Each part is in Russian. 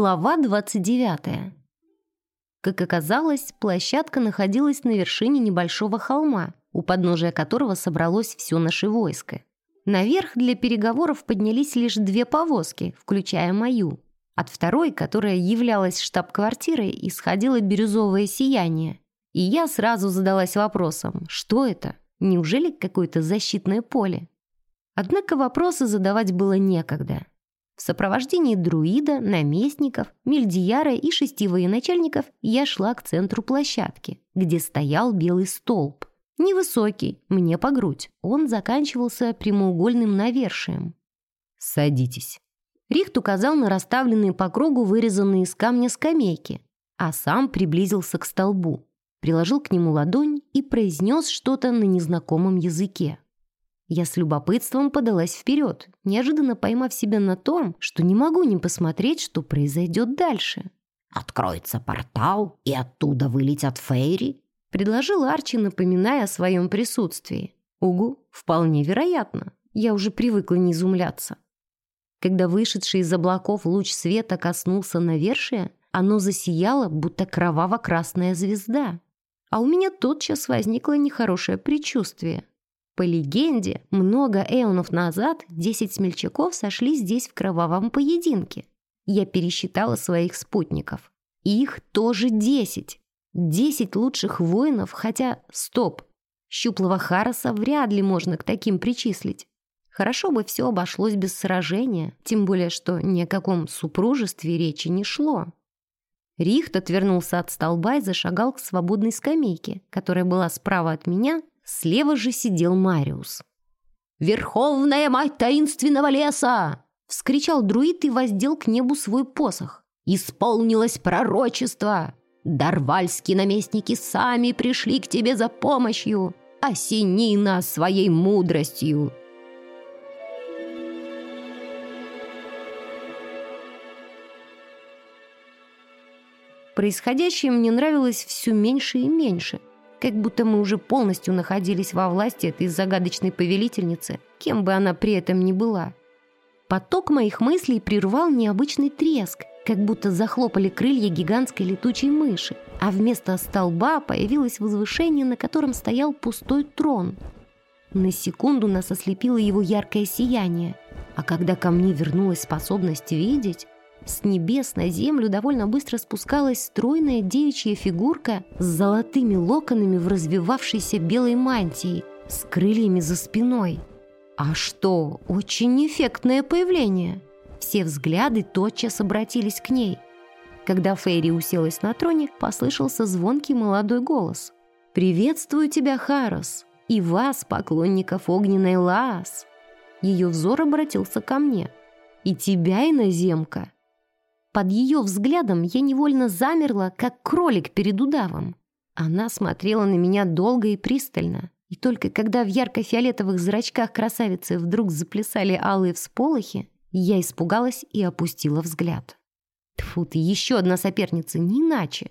Глава 29. Как оказалось, площадка находилась на вершине небольшого холма, у подножия которого собралось все наше войско. Наверх для переговоров поднялись лишь две повозки, включая мою. От второй, которая являлась штаб-квартирой, исходило бирюзовое сияние. И я сразу задалась вопросом, что это? Неужели какое-то защитное поле? Однако вопросы задавать было некогда. В сопровождении друида, наместников, мельдияра и шести военачальников я шла к центру площадки, где стоял белый столб. Невысокий, мне по грудь. Он заканчивался прямоугольным навершием. «Садитесь». Рихт указал на расставленные по кругу вырезанные из камня скамейки, а сам приблизился к столбу, приложил к нему ладонь и произнес что-то на незнакомом языке. Я с любопытством подалась вперед, неожиданно поймав себя на том, что не могу не посмотреть, что произойдет дальше. «Откроется портал, и оттуда вылетят фейри?» — предложил Арчи, напоминая о своем присутствии. «Угу, вполне вероятно. Я уже привыкла не изумляться». Когда вышедший из облаков луч света коснулся навершия, оно засияло, будто кроваво-красная звезда. А у меня тотчас возникло нехорошее предчувствие. По легенде, много эонов назад 10 смельчаков сошли здесь в кровавом поединке. Я пересчитала своих спутников. Их тоже 10. 10 лучших воинов, хотя, стоп, щуплого Хараса вряд ли можно к таким причислить. Хорошо бы все обошлось без сражения, тем более, что ни о каком супружестве речи не шло. Рихт отвернулся от столба и зашагал к свободной скамейке, которая была справа от меня Слева же сидел Мариус. «Верховная мать таинственного леса!» — вскричал друид и воздел к небу свой посох. «Исполнилось пророчество! Дарвальские наместники сами пришли к тебе за помощью! Осени нас своей мудростью!» Происходящее мне нравилось все меньше и меньше — как будто мы уже полностью находились во власти этой загадочной повелительницы, кем бы она при этом ни была. Поток моих мыслей прервал необычный треск, как будто захлопали крылья гигантской летучей мыши, а вместо столба появилось возвышение, на котором стоял пустой трон. На секунду нас ослепило его яркое сияние, а когда ко мне вернулась способность видеть, с небес на землю довольно быстро спускалась стройная девичья фигурка с золотыми локонами в развивавшейся белой мантии, с крыльями за спиной. А что, очень эффектное появление. Все взгляды тотчас обратились к ней. Когда Фейри уселась на троне, послышался звонкий молодой голос. «Приветствую тебя, Харос, и вас, поклонников огненной Лаас!» Ее взор обратился ко мне. «И тебя, иноземка!» Под ее взглядом я невольно замерла, как кролик перед удавом. Она смотрела на меня долго и пристально. И только когда в ярко-фиолетовых зрачках красавицы вдруг заплясали алые всполохи, я испугалась и опустила взгляд. Тфу ты, еще одна соперница, не иначе.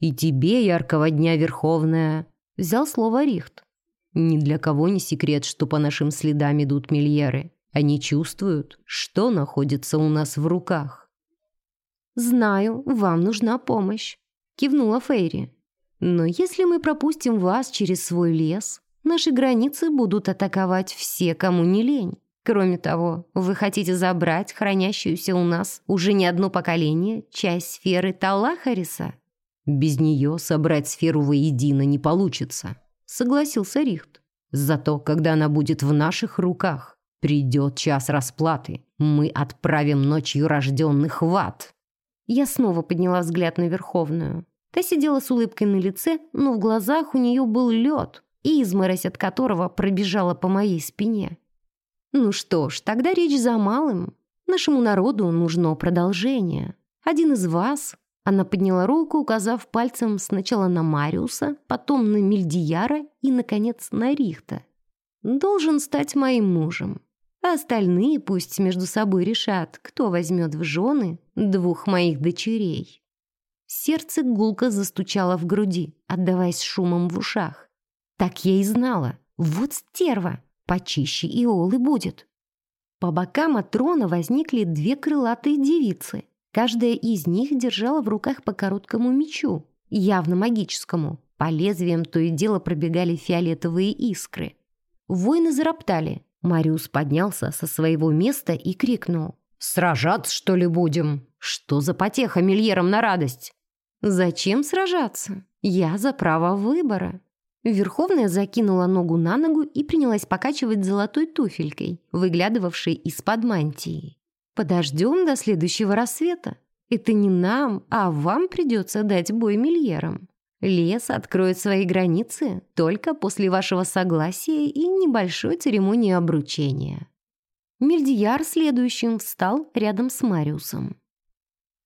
«И тебе яркого дня, Верховная!» — взял слово Рихт. «Ни для кого не секрет, что по нашим следам идут мильеры. Они чувствуют, что находится у нас в руках». «Знаю, вам нужна помощь», — кивнула Фейри. «Но если мы пропустим вас через свой лес, наши границы будут атаковать все, кому не лень. Кроме того, вы хотите забрать хранящуюся у нас уже не одно поколение часть сферы Талахариса?» «Без нее собрать сферу воедино не получится», — согласился Рихт. «Зато, когда она будет в наших руках, придет час расплаты. Мы отправим ночью рожденных в ад». Я снова подняла взгляд на Верховную. Та сидела с улыбкой на лице, но в глазах у нее был лед, изморозь от которого пробежала по моей спине. Ну что ж, тогда речь за малым. Нашему народу нужно продолжение. Один из вас... Она подняла руку, указав пальцем сначала на Мариуса, потом на Мильдияра и, наконец, на Рихта. Должен стать моим мужем а остальные пусть между собой решат, кто возьмет в жены двух моих дочерей. Сердце гулко застучало в груди, отдаваясь шумом в ушах. Так я и знала. Вот стерва, почище Иолы будет. По бокам от трона возникли две крылатые девицы. Каждая из них держала в руках по короткому мечу, явно магическому. По лезвиям то и дело пробегали фиолетовые искры. Воины зароптали. Мариус поднялся со своего места и крикнул. «Сражаться, что ли, будем? Что за потеха мильерам на радость?» «Зачем сражаться? Я за право выбора». Верховная закинула ногу на ногу и принялась покачивать золотой туфелькой, выглядывавшей из-под мантии. «Подождем до следующего рассвета. Это не нам, а вам придется дать бой мильерам. Лес откроет свои границы только после вашего согласия и небольшой церемонии обручения». Мильдияр следующим встал рядом с Мариусом.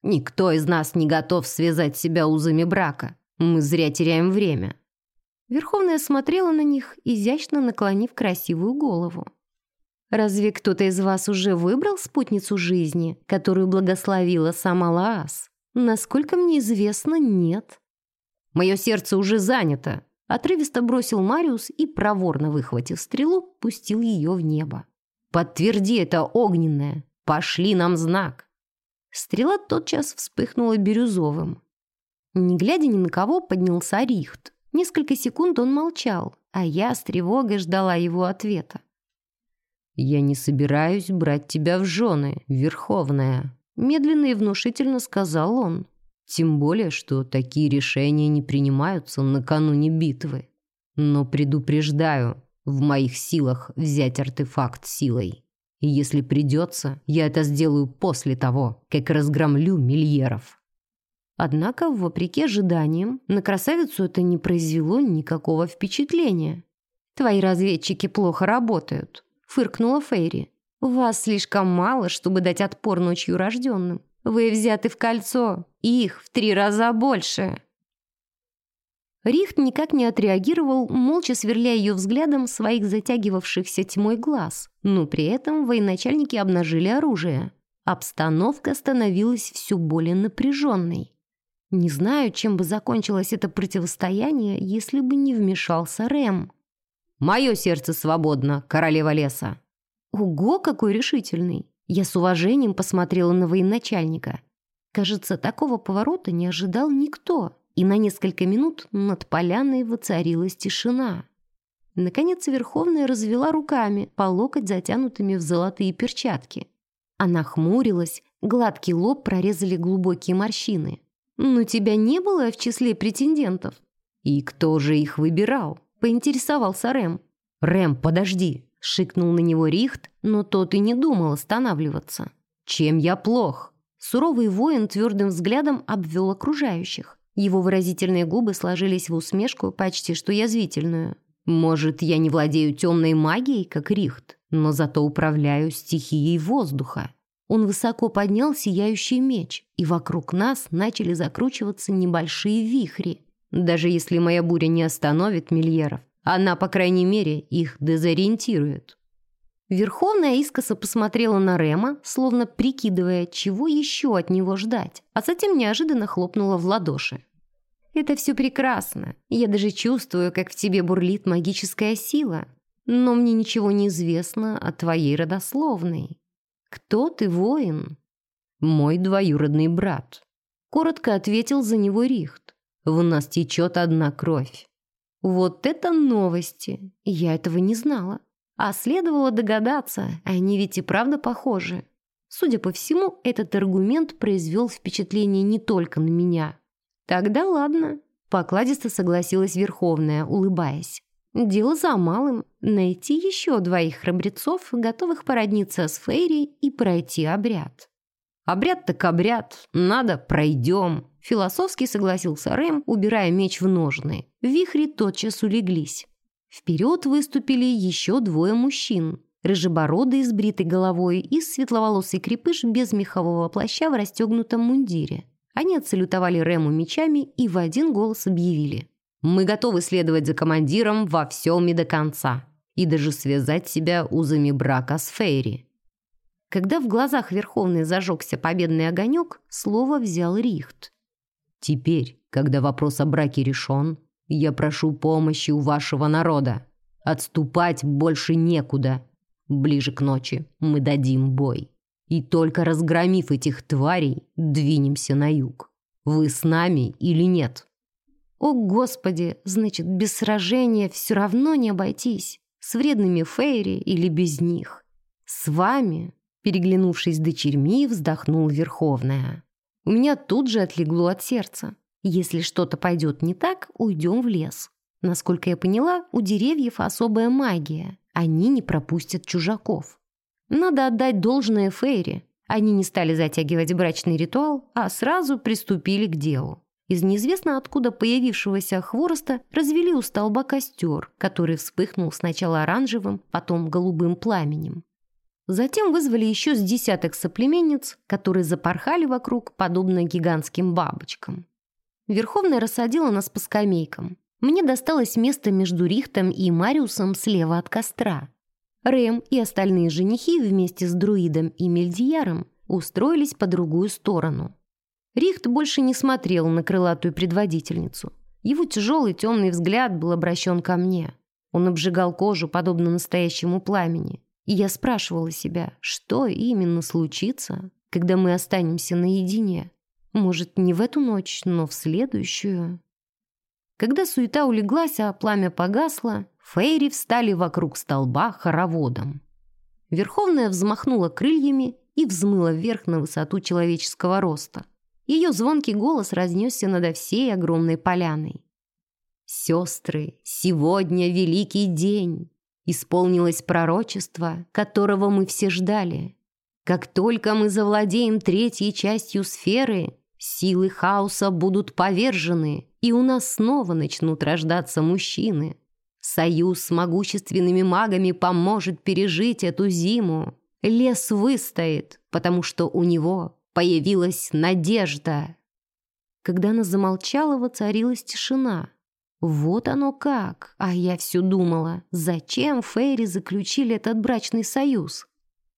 «Никто из нас не готов связать себя узами брака. Мы зря теряем время». Верховная смотрела на них, изящно наклонив красивую голову. «Разве кто-то из вас уже выбрал спутницу жизни, которую благословила сама Лаас? Насколько мне известно, нет». «Мое сердце уже занято», — отрывисто бросил Мариус и, проворно выхватив стрелу, пустил ее в небо. «Подтверди это, огненное! Пошли нам знак!» Стрела тотчас вспыхнула бирюзовым. Не глядя ни на кого, поднялся Рихт. Несколько секунд он молчал, а я с тревогой ждала его ответа. «Я не собираюсь брать тебя в жены, Верховная», медленно и внушительно сказал он. «Тем более, что такие решения не принимаются накануне битвы. Но предупреждаю, в моих силах взять артефакт силой. И если придется, я это сделаю после того, как разгромлю мильеров. Однако, вопреки ожиданиям, на красавицу это не произвело никакого впечатления. «Твои разведчики плохо работают», — фыркнула Фейри. «Вас слишком мало, чтобы дать отпор ночью рожденным. Вы взяты в кольцо, их в три раза больше». Рихт никак не отреагировал, молча сверляя ее взглядом своих затягивавшихся тьмой глаз. Но при этом военачальники обнажили оружие. Обстановка становилась все более напряженной. Не знаю, чем бы закончилось это противостояние, если бы не вмешался Рэм. «Мое сердце свободно, королева леса!» Ого, какой решительный! Я с уважением посмотрела на военачальника. Кажется, такого поворота не ожидал никто и на несколько минут над поляной воцарилась тишина. Наконец Верховная развела руками, по локоть затянутыми в золотые перчатки. Она хмурилась, гладкий лоб прорезали глубокие морщины. «Но тебя не было в числе претендентов?» «И кто же их выбирал?» — поинтересовался Рэм. «Рэм, подожди!» — шикнул на него Рихт, но тот и не думал останавливаться. «Чем я плох?» Суровый воин твердым взглядом обвел окружающих. Его выразительные губы сложились в усмешку, почти что язвительную. «Может, я не владею темной магией, как Рихт, но зато управляю стихией воздуха». Он высоко поднял сияющий меч, и вокруг нас начали закручиваться небольшие вихри. Даже если моя буря не остановит мильеров, она, по крайней мере, их дезориентирует. Верховная искоса посмотрела на Рема, словно прикидывая, чего еще от него ждать, а затем неожиданно хлопнула в ладоши. Это все прекрасно. Я даже чувствую, как в тебе бурлит магическая сила. Но мне ничего не известно о твоей родословной. Кто ты, воин? Мой двоюродный брат. Коротко ответил за него Рихт. В нас течет одна кровь. Вот это новости! Я этого не знала. А следовало догадаться, они ведь и правда похожи. Судя по всему, этот аргумент произвел впечатление не только на меня. «Тогда ладно», — покладисто согласилась Верховная, улыбаясь. «Дело за малым — найти еще двоих храбрецов, готовых породниться с Фейри и пройти обряд». «Обряд так обряд, надо, пройдем», — философски согласился Рэм, убирая меч в ножны. Вихри тотчас улеглись. Вперед выступили еще двое мужчин. Рыжебородый с бритой головой и светловолосый крепыш без мехового плаща в расстегнутом мундире. Они отсалютовали Рему мечами и в один голос объявили. «Мы готовы следовать за командиром во всем и до конца, и даже связать себя узами брака с Фейри». Когда в глазах Верховной зажегся победный огонек, слово взял Рихт. «Теперь, когда вопрос о браке решен, я прошу помощи у вашего народа. Отступать больше некуда. Ближе к ночи мы дадим бой». И только разгромив этих тварей, двинемся на юг. Вы с нами или нет?» «О, Господи! Значит, без сражения все равно не обойтись. С вредными Фейри или без них. С вами!» Переглянувшись с дочерьми, вздохнул Верховная. У меня тут же отлегло от сердца. Если что-то пойдет не так, уйдем в лес. Насколько я поняла, у деревьев особая магия. Они не пропустят чужаков. Надо отдать должное Фейри. Они не стали затягивать брачный ритуал, а сразу приступили к делу. Из неизвестно откуда появившегося хвороста развели у столба костер, который вспыхнул сначала оранжевым, потом голубым пламенем. Затем вызвали еще с десяток соплеменниц, которые запорхали вокруг, подобно гигантским бабочкам. Верховная рассадила нас по скамейкам. Мне досталось место между Рихтом и Мариусом слева от костра. Рэм и остальные женихи вместе с друидом и Мельдияром устроились по другую сторону. Рихт больше не смотрел на крылатую предводительницу. Его тяжелый темный взгляд был обращен ко мне. Он обжигал кожу, подобно настоящему пламени. И я спрашивала себя, что именно случится, когда мы останемся наедине. Может, не в эту ночь, но в следующую. Когда суета улеглась, а пламя погасло, фейри встали вокруг столба хороводом. Верховная взмахнула крыльями и взмыла вверх на высоту человеческого роста. Ее звонкий голос разнесся над всей огромной поляной. «Сестры, сегодня великий день!» Исполнилось пророчество, которого мы все ждали. Как только мы завладеем третьей частью сферы, силы хаоса будут повержены, и у нас снова начнут рождаться мужчины. Союз с могущественными магами поможет пережить эту зиму. Лес выстоит, потому что у него появилась надежда. Когда она замолчала, воцарилась тишина. Вот оно как. А я все думала, зачем Фейри заключили этот брачный союз?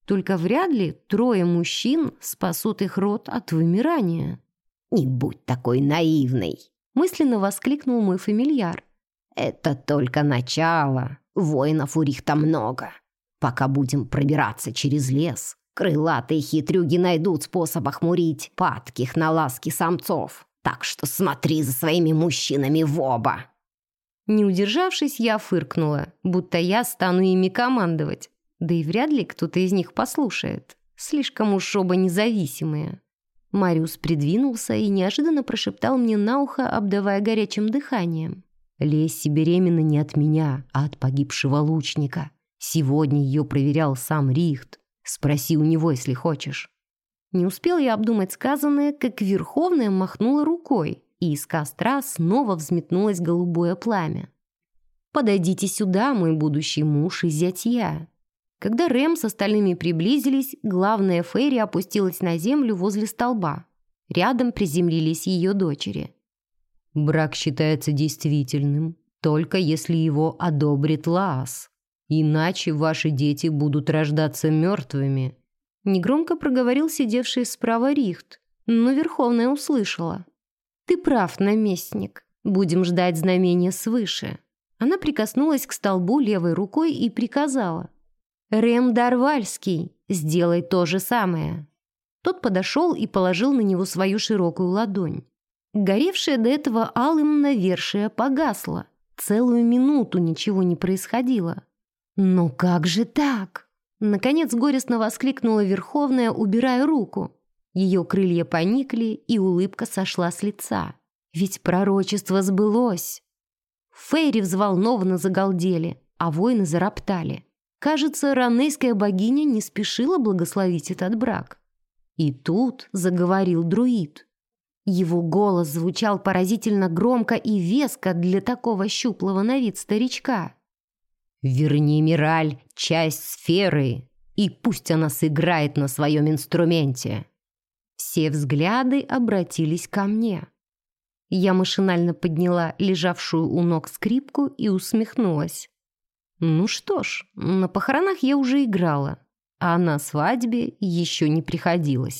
Только вряд ли трое мужчин спасут их род от вымирания. «Не будь такой наивной!» мысленно воскликнул мой фамильяр. «Это только начало. Воинов у Рихта много. Пока будем пробираться через лес, крылатые хитрюги найдут способ охмурить падких на ласки самцов. Так что смотри за своими мужчинами в оба!» Не удержавшись, я фыркнула, будто я стану ими командовать. Да и вряд ли кто-то из них послушает. Слишком уж оба независимые. Мариус придвинулся и неожиданно прошептал мне на ухо, обдавая горячим дыханием. «Лесси беременна не от меня, а от погибшего лучника. Сегодня ее проверял сам Рихт. Спроси у него, если хочешь». Не успел я обдумать сказанное, как Верховная махнула рукой, и из костра снова взметнулось голубое пламя. «Подойдите сюда, мой будущий муж и зятья», когда Рэм с остальными приблизились, главная Фейри опустилась на землю возле столба. Рядом приземлились ее дочери. «Брак считается действительным, только если его одобрит Лаас. Иначе ваши дети будут рождаться мертвыми». Негромко проговорил сидевший справа Рихт, но Верховная услышала. «Ты прав, наместник. Будем ждать знамения свыше». Она прикоснулась к столбу левой рукой и приказала – «Рем Дарвальский, сделай то же самое». Тот подошел и положил на него свою широкую ладонь. Горевшая до этого алым навершие погасла. Целую минуту ничего не происходило. «Ну как же так?» Наконец горестно воскликнула Верховная, убирая руку. Ее крылья поникли, и улыбка сошла с лица. Ведь пророчество сбылось. Фейри взволнованно загалдели, а воины зароптали. Кажется, ранейская богиня не спешила благословить этот брак. И тут заговорил друид. Его голос звучал поразительно громко и веско для такого щуплого на вид старичка. «Верни, Мираль, часть сферы, и пусть она сыграет на своем инструменте». Все взгляды обратились ко мне. Я машинально подняла лежавшую у ног скрипку и усмехнулась. Ну что ж, на похоронах я уже играла, а на свадьбе еще не приходилось.